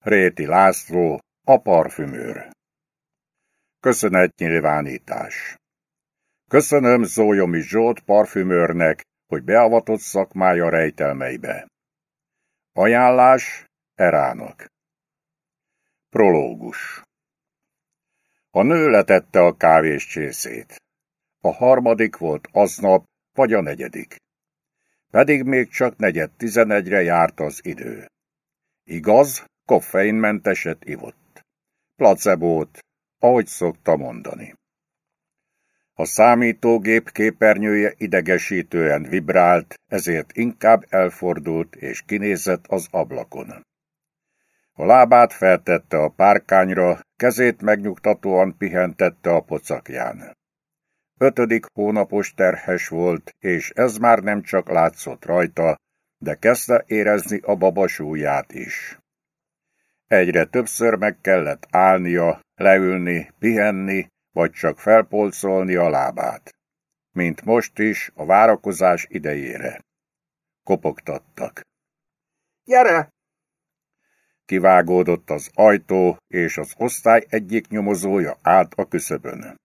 Réti László, a parfümőr. Köszönetnyilvánítás. Köszönöm Zójomi Zsolt parfümőrnek, hogy beavatott szakmája rejtelmeibe. Ajánlás Erának. Prológus. A nő letette a kávés csészét. A harmadik volt aznap, vagy a negyedik. Pedig még csak negyed tizenegyre járt az idő. Igaz, koffeinmenteset ivott. Placebót, ahogy szokta mondani. A számítógép képernyője idegesítően vibrált, ezért inkább elfordult és kinézett az ablakon. A lábát feltette a párkányra, kezét megnyugtatóan pihentette a pocakján. Ötödik hónapos terhes volt, és ez már nem csak látszott rajta, de kezdte érezni a baba súlyát is. Egyre többször meg kellett állnia, leülni, pihenni, vagy csak felpolcolni a lábát. Mint most is a várakozás idejére. Kopogtattak. Gyere! Kivágódott az ajtó, és az osztály egyik nyomozója állt a küszöbön.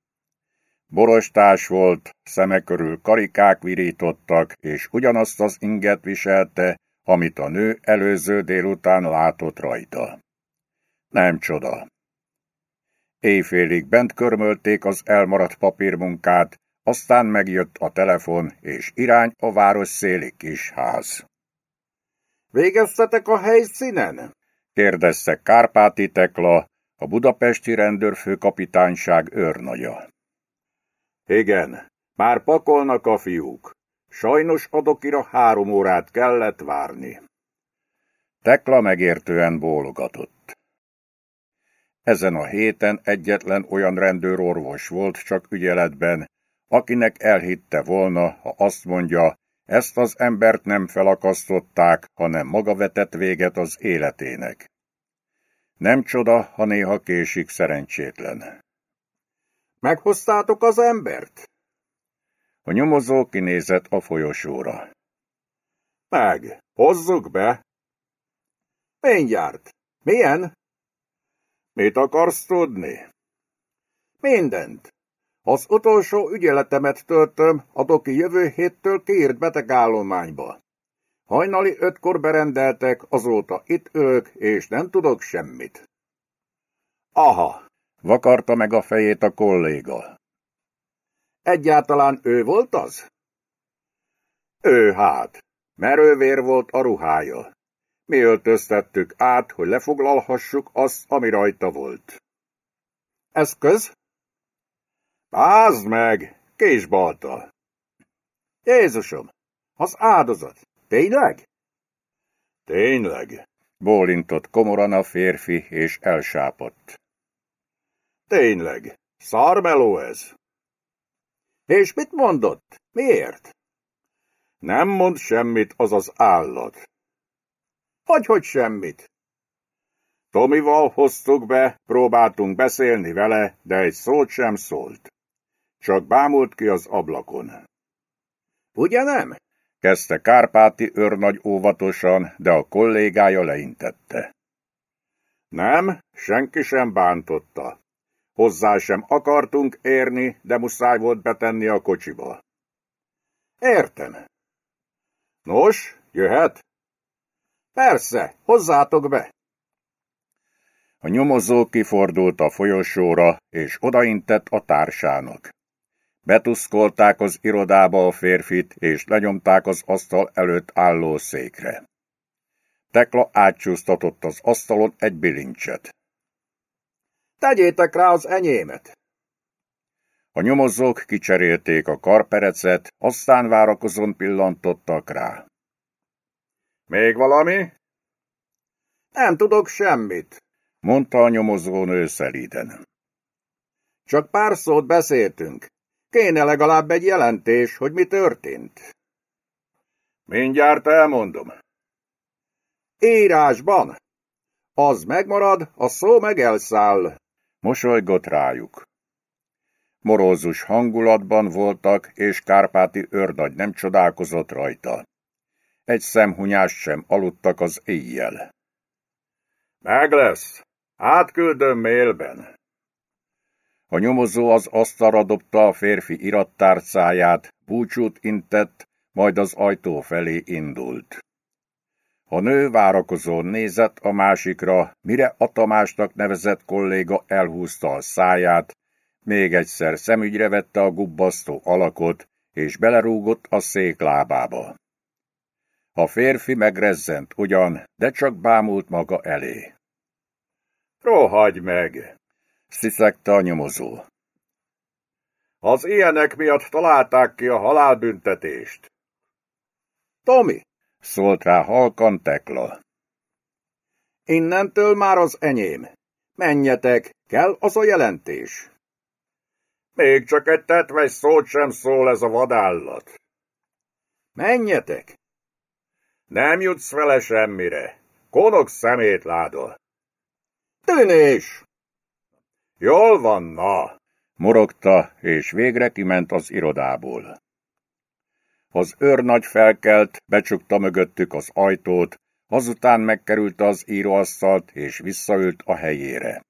Borostás volt, szeme körül karikák virítottak, és ugyanazt az inget viselte, amit a nő előző délután látott rajta. Nem csoda. Éjfélig bent körmölték az elmaradt papírmunkát, aztán megjött a telefon, és irány a város széli kis ház. Végeztetek a helyszínen? kérdezte Kárpáti Tekla, a budapesti rendőrfőkapitányság őrnagya. Igen, már pakolnak a fiúk. Sajnos adokira három órát kellett várni. Tekla megértően bólogatott. Ezen a héten egyetlen olyan rendőrorvos volt csak ügyeletben, akinek elhitte volna, ha azt mondja, ezt az embert nem felakasztották, hanem maga vetett véget az életének. Nem csoda, ha néha késik szerencsétlen. Meghoztátok az embert? A nyomozó kinézett a folyosóra. Meg, hozzuk be. Mindjárt. Milyen? Mit akarsz tudni? Mindent. Az utolsó ügyeletemet töltöm, adok ki jövő héttől kiírt betegállományba. Hajnali ötkor berendeltek, azóta itt ülök, és nem tudok semmit. Aha, vakarta meg a fejét a kolléga. Egyáltalán ő volt az? Ő hát, merővér volt a ruhája. Mi öltöztettük át, hogy lefoglalhassuk azt, ami rajta volt. Eszköz? Bázd meg, késbalta. Jézusom, az áldozat, tényleg? Tényleg, bólintott komoran a férfi, és elsápadt. Tényleg, szarmeló ez. És mit mondott? Miért? Nem mond semmit az az állat. Hogy, hogy semmit? Tomival hoztuk be, próbáltunk beszélni vele, de egy szót sem szólt. Csak bámult ki az ablakon. Ugye nem? Kezdte Kárpáti őrnagy óvatosan, de a kollégája leintette. Nem, senki sem bántotta. Hozzá sem akartunk érni, de muszáj volt betenni a kocsiba. Értem. Nos, jöhet? Persze, hozzátok be. A nyomozó kifordult a folyosóra, és odaintett a társának. Betuszkolták az irodába a férfit, és lenyomták az asztal előtt álló székre. Tekla átcsúsztatott az asztalon egy bilincset. Tegyétek rá az enyémet! A nyomozók kicserélték a karperecet, aztán várakozón pillantottak rá. Még valami? Nem tudok semmit, mondta a nyomozónő szelíden. Csak pár szót beszéltünk. Kéne legalább egy jelentés, hogy mi történt. Mindjárt elmondom. Írásban. Az megmarad, a szó meg elszáll. Mosolygott rájuk. Morózus hangulatban voltak, és Kárpáti őrnagy nem csodálkozott rajta. Egy szemhunyást sem aludtak az éjjel. Meg lesz. Átküldöm mailben. A nyomozó az asztalra dobta a férfi irattárcáját, búcsút intett, majd az ajtó felé indult. A nő várakozón nézett a másikra, mire a Tamásnak nevezett kolléga elhúzta a száját, még egyszer szemügyre vette a gubbasztó alakot, és belerúgott a szék lábába. A férfi megrezzent ugyan, de csak bámult maga elé. Rohagy meg! sziszegte a nyomozó. Az ilyenek miatt találták ki a halálbüntetést. Tomi, szólt rá halkan Tekla. Innentől már az enyém. Menjetek, kell az a jelentés. Még csak egy tetves szót sem szól ez a vadállat. Menjetek! Nem jutsz vele semmire. Konok szemét láda. Tűnés! Jól van, na! Morogta, és végre kiment az irodából. Az őrnagy felkelt, becsukta mögöttük az ajtót, azután megkerült az íróasztalt, és visszaült a helyére.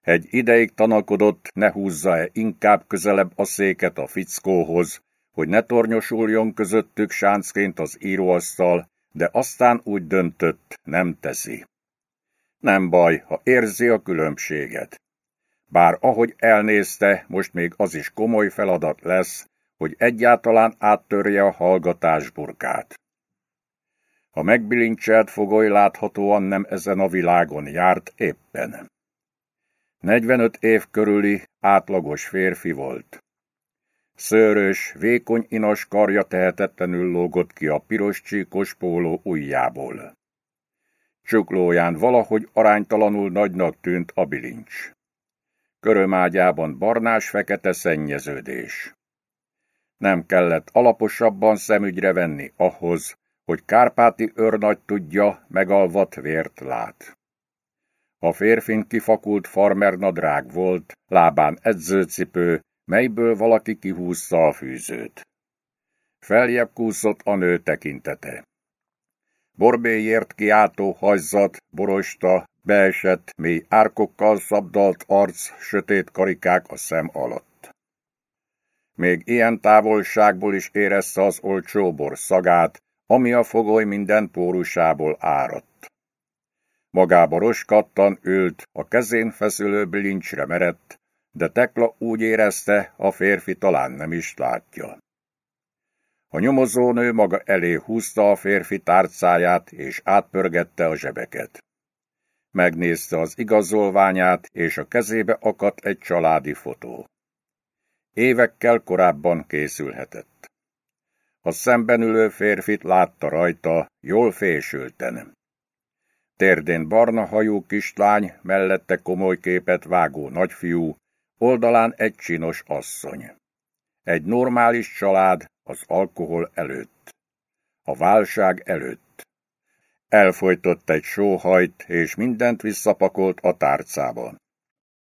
Egy ideig tanakodott, ne húzza-e inkább közelebb a széket a fickóhoz, hogy ne tornyosuljon közöttük sáncként az íróasztal, de aztán úgy döntött, nem teszi. Nem baj, ha érzi a különbséget. Bár ahogy elnézte, most még az is komoly feladat lesz, hogy egyáltalán áttörje a hallgatás burkát. A megbilincselt fogoly láthatóan nem ezen a világon járt éppen. 45 év körüli, átlagos férfi volt. Szőrös, vékony inas karja tehetetlenül lógott ki a piros csíkos póló ujjából. Csuklóján valahogy aránytalanul nagynak tűnt a bilincs. Körömágyában barnás-fekete szennyeződés. Nem kellett alaposabban szemügyre venni ahhoz, hogy Kárpáti őrnagy tudja, megalvat vért lát. A férfin kifakult farmernadrág volt, lábán edzőcipő, melyből valaki kihúzta a fűzőt. Feljebb kúszott a nő tekintete. Borbélyért kiáltó hajzat, borosta, beesett, mély árkokkal szabdalt arc, sötét karikák a szem alatt. Még ilyen távolságból is érezte az olcsó bor szagát, ami a fogoly minden pórusából áradt. Magába roskattan ült, a kezén feszülő bilincsre merett, de Tekla úgy érezte, a férfi talán nem is látja. A nyomozónő maga elé húzta a férfi tárcáját, és átpörgette a zsebeket. Megnézte az igazolványát, és a kezébe akadt egy családi fotó. Évekkel korábban készülhetett. A szemben ülő férfit látta rajta, jól fésülten. Térdén barna hajú kislány, mellette komoly képet vágó nagyfiú, oldalán egy csinos asszony. Egy normális család az alkohol előtt. A válság előtt. Elfolytott egy sóhajt, és mindent visszapakolt a tárcába.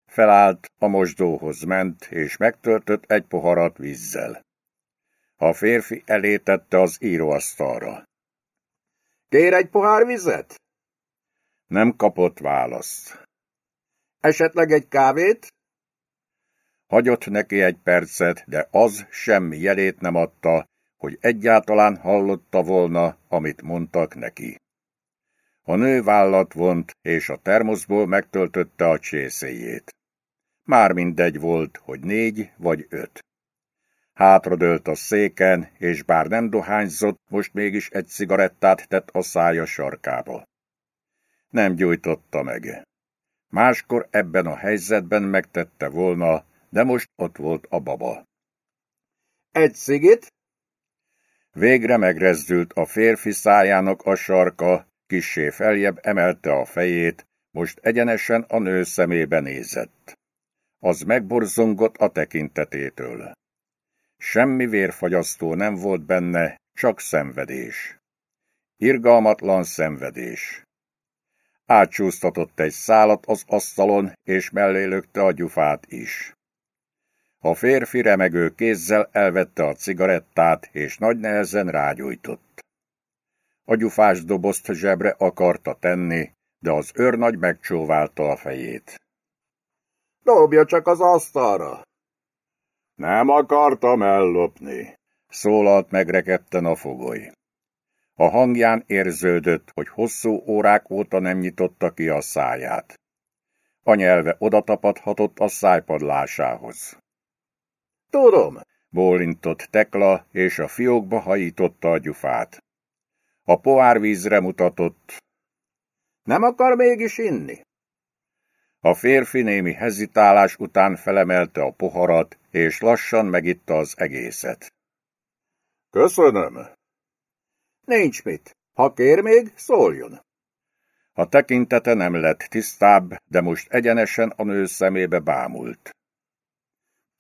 Felállt, a mosdóhoz ment, és megtöltött egy poharat vízzel. A férfi elétette az íróasztalra. Kér egy pohár vizet? Nem kapott választ. Esetleg egy kávét? Hagyott neki egy percet, de az semmi jelét nem adta, hogy egyáltalán hallotta volna, amit mondtak neki. A nő vállat vont, és a termoszból megtöltötte a csészéjét. Már mindegy volt, hogy négy vagy öt. Hátradőlt a széken, és bár nem dohányzott, most mégis egy cigarettát tett a szája sarkába. Nem gyújtotta meg. Máskor ebben a helyzetben megtette volna, de most ott volt a baba. Egy szigit? Végre megrezdült a férfi szájának a sarka, kissé feljebb emelte a fejét, most egyenesen a nő szemébe nézett. Az megborzongott a tekintetétől. Semmi vérfagyasztó nem volt benne, csak szenvedés. Irgalmatlan szenvedés. Átsúsztatott egy szálat az asztalon, és mellé lökte a gyufát is. A férfi remegő kézzel elvette a cigarettát, és nagy nehezen rágyújtott. A gyufás dobozt zsebre akarta tenni, de az őrnagy megcsóválta a fejét. Dobja csak az asztalra! Nem akartam ellopni, szólalt megrekedten a fogoly. A hangján érződött, hogy hosszú órák óta nem nyitotta ki a száját. A nyelve odatapadhatott a szájpadlásához. Tudom, bólintott Tekla, és a fiókba hajította a gyufát. A poárvízre mutatott. Nem akar mégis inni? A férfi némi hezitálás után felemelte a poharat, és lassan megitta az egészet. Köszönöm. Nincs mit. Ha kér még, szóljon. A tekintete nem lett tisztább, de most egyenesen a nő szemébe bámult.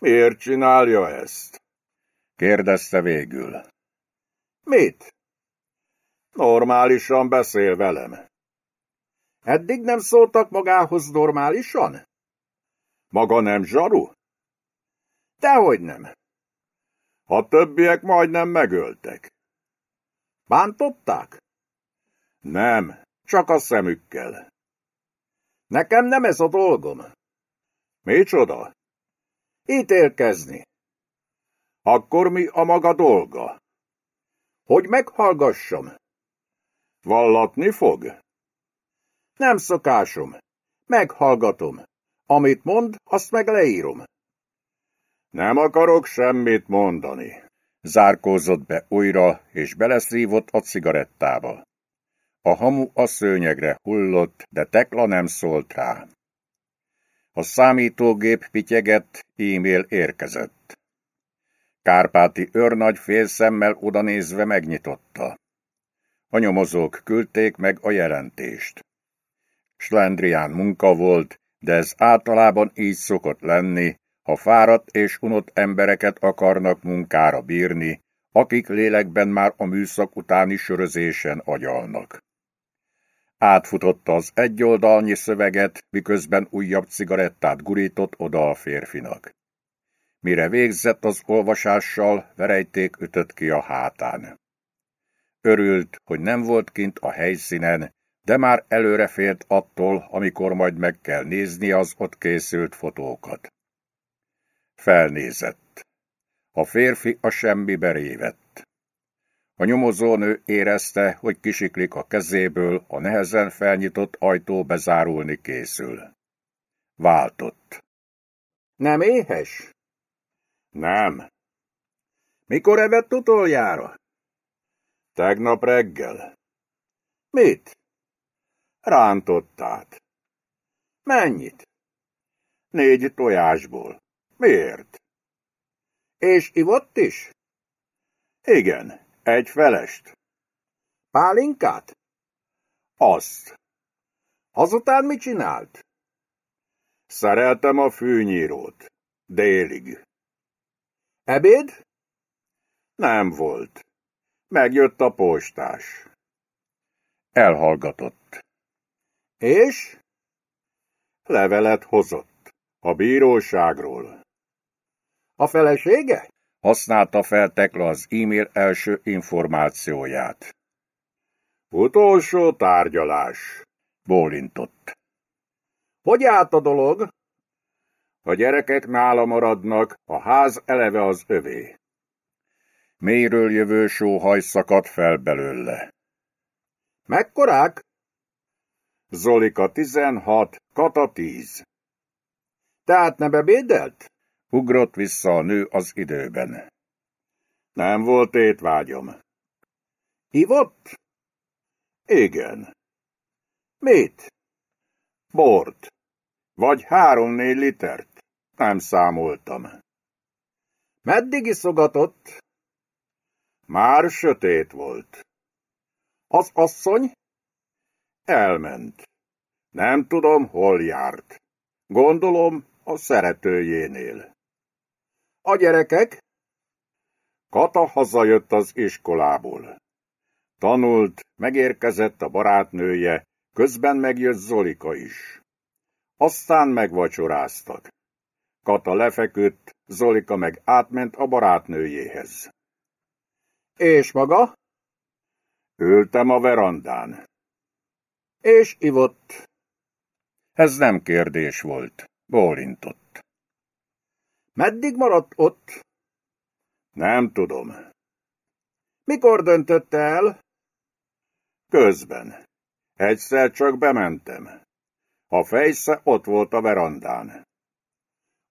Miért csinálja ezt? kérdezte végül. Mit? Normálisan beszél velem. Eddig nem szóltak magához normálisan? Maga nem zsaru? Dehogy nem. A többiek majdnem megöltek. Bántották? Nem, csak a szemükkel. Nekem nem ez a dolgom. Micsoda? Ítélkezni. Akkor mi a maga dolga? Hogy meghallgassam? Vallatni fog? Nem szokásom. Meghallgatom. Amit mond, azt meg leírom. Nem akarok semmit mondani. Zárkózott be újra, és beleszívott a cigarettába. A hamu a szőnyegre hullott, de Tekla nem szólt rá. A számítógép pityegett, e-mail érkezett. Kárpáti őrnagy félszemmel odanézve megnyitotta. A nyomozók küldték meg a jelentést. Slendrián munka volt, de ez általában így szokott lenni, ha fáradt és unott embereket akarnak munkára bírni, akik lélekben már a műszak utáni sörözésen agyalnak. Átfutotta az egyoldalnyi szöveget, miközben újabb cigarettát gurított oda a férfinak. Mire végzett az olvasással, verejték ütött ki a hátán. Örült, hogy nem volt kint a helyszínen, de már előre félt attól, amikor majd meg kell nézni az ott készült fotókat. Felnézett. A férfi a semmibe révett. A nyomozónő érezte, hogy kisiklik a kezéből, a nehezen felnyitott ajtó bezárulni készül. Váltott. Nem éhes? Nem. Mikor evett utoljára? Tegnap reggel. Mit? Rántottát. Mennyit? Négy tojásból. Miért? És ivott is? Igen, egy felest. Pálinkát? Azt. Azután mit csinált? Szereltem a fűnyírót. Délig. Ebéd? Nem volt. Megjött a postás. Elhallgatott. És? Levelet hozott. A bíróságról. A felesége? Használta fel Tekla az e-mail első információját. Utolsó tárgyalás. Bólintott. Hogy állt a dolog? A gyerekek nála maradnak, a ház eleve az övé. Mélyről jövő sóhaj szakadt fel belőle. Mekkorák? Zolika 16, Kata 10. Tehát nem ebédelt? Ugrott vissza a nő az időben. Nem volt étvágyom. Ivott? Igen. Mit? Bort. Vagy három-négy litert. Nem számoltam. Meddig iszogatott? Már sötét volt. Az asszony? Elment. Nem tudom, hol járt. Gondolom, a szeretőjénél. A gyerekek? Kata hazajött az iskolából. Tanult, megérkezett a barátnője, közben megjött Zolika is. Aztán megvacsoráztak. Kata lefeküdt, Zolika meg átment a barátnőjéhez. És maga? Ültem a verandán. És ivott. Ez nem kérdés volt. Bólintott. Meddig maradt ott? Nem tudom. Mikor döntötte el? Közben. Egyszer csak bementem. A fejsze ott volt a verandán.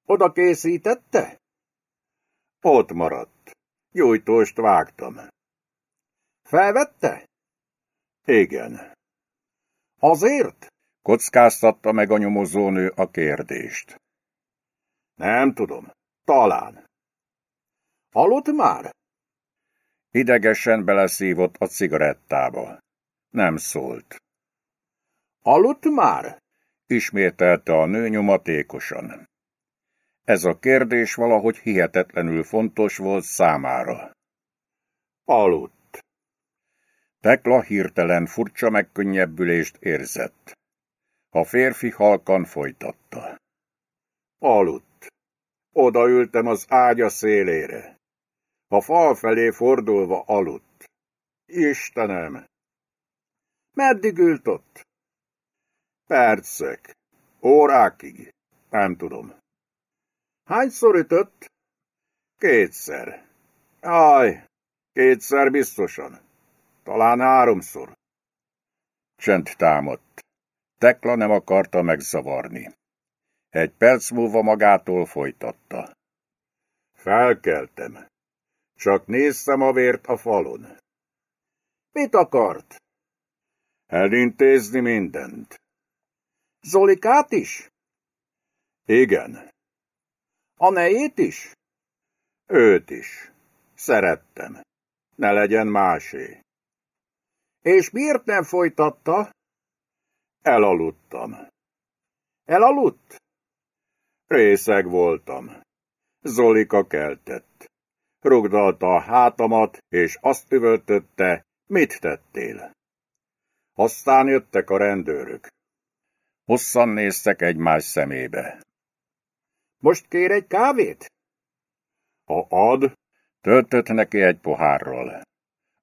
Oda készítette? Ott maradt. Gyújtóst vágtam. Felvette? Igen. Azért? Kockáztatta meg a nyomozónő a kérdést. Nem tudom. Talán. Aludt már? Idegesen beleszívott a cigarettába. Nem szólt. Aludt már? Ismételte a nő nyomatékosan. Ez a kérdés valahogy hihetetlenül fontos volt számára. Aludt. Tekla hirtelen furcsa megkönnyebbülést érzett. A férfi halkan folytatta. Aludt. Odaültem az ágya szélére. A fal felé fordulva aludt. Istenem! Meddig ült ott? Percek. Órákig. Nem tudom. Hányszor ütött? Kétszer. Aj, kétszer biztosan. Talán háromszor. Csend támadt. Tekla nem akarta megzavarni. Egy perc múlva magától folytatta. Felkeltem. Csak néztem a vért a falon. Mit akart? Elintézni mindent. Zolikát is? Igen. A nejét is? Őt is. Szerettem. Ne legyen másé. És miért nem folytatta? Elaludtam. Elaludt? Részeg voltam. Zolika keltett. Rugdalta a hátamat, és azt üvöltötte, mit tettél. Aztán jöttek a rendőrök. Hosszan néztek egymás szemébe. Most kér egy kávét? Ha ad, töltött neki egy pohárról.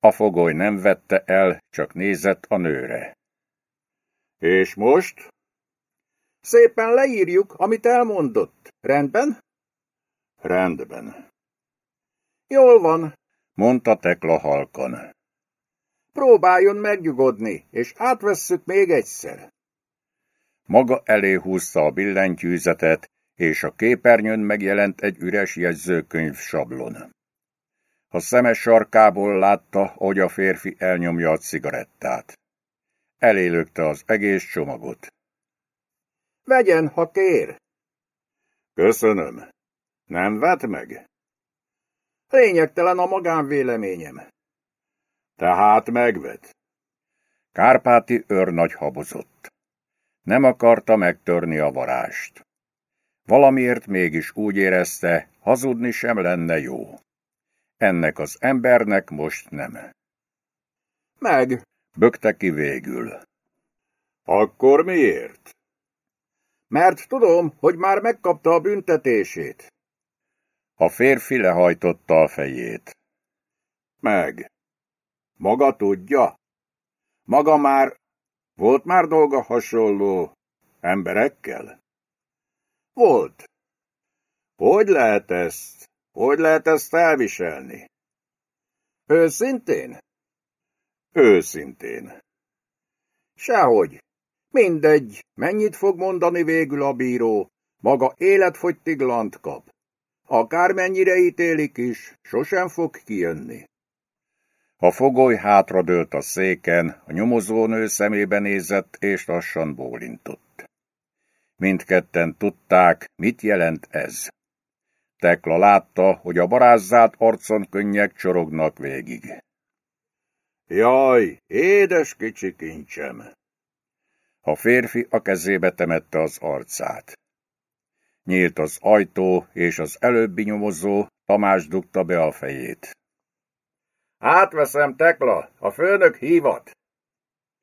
A fogoly nem vette el, csak nézett a nőre. És most? Szépen leírjuk, amit elmondott. Rendben? Rendben. Jól van, mondta Tekla halkan. Próbáljon megnyugodni, és átvesszük még egyszer. Maga elé húzta a billentyűzetet, és a képernyőn megjelent egy üres jegyzőkönyv sablon. A szemes sarkából látta, hogy a férfi elnyomja a cigarettát. Elélökte az egész csomagot. Vegyen, ha kér. Köszönöm. Nem vet meg? Lényegtelen a magánvéleményem. Tehát megvet. Kárpáti őrnagy habozott. Nem akarta megtörni a varást. Valamiért mégis úgy érezte, hazudni sem lenne jó. Ennek az embernek most nem. Meg, bökte ki végül. Akkor miért? Mert tudom, hogy már megkapta a büntetését. A férfi lehajtotta a fejét. Meg. Maga tudja? Maga már... Volt már dolga hasonló emberekkel? Volt. Hogy lehet ezt? Hogy lehet ezt elviselni? Őszintén? Őszintén. Sehogy. Mindegy, mennyit fog mondani végül a bíró, maga életfogytiglant kap. Akármennyire ítélik is, sosem fog kijönni. A fogoly hátradőlt a széken, a nyomozónő szemébe nézett, és lassan bólintott. Mindketten tudták, mit jelent ez. Tekla látta, hogy a barázzált arcon könnyek csorognak végig. Jaj, édes kicsi kincsem! A férfi a kezébe temette az arcát. Nyílt az ajtó, és az előbbi nyomozó Tamás dugta be a fejét. Átveszem, Tekla, a főnök hívat.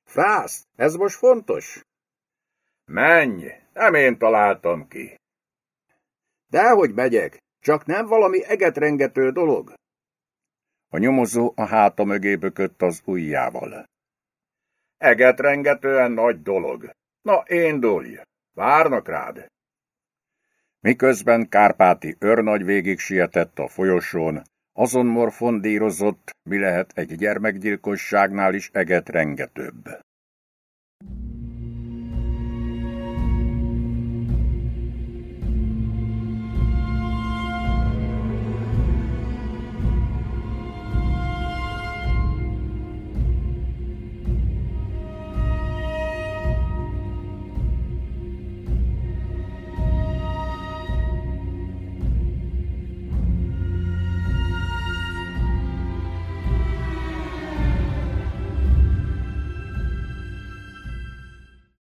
Frász, ez most fontos? Menj, nem én találtam ki. Dehogy megyek, csak nem valami egetrengető dolog. A nyomozó a háta mögé bökött az ujjával. Eget rengetően nagy dolog. Na, indulj! Várnak rád! Miközben Kárpáti őrnagy végig sietett a folyosón, azon morfondírozott, mi lehet egy gyermekgyilkosságnál is eget rengetőbb.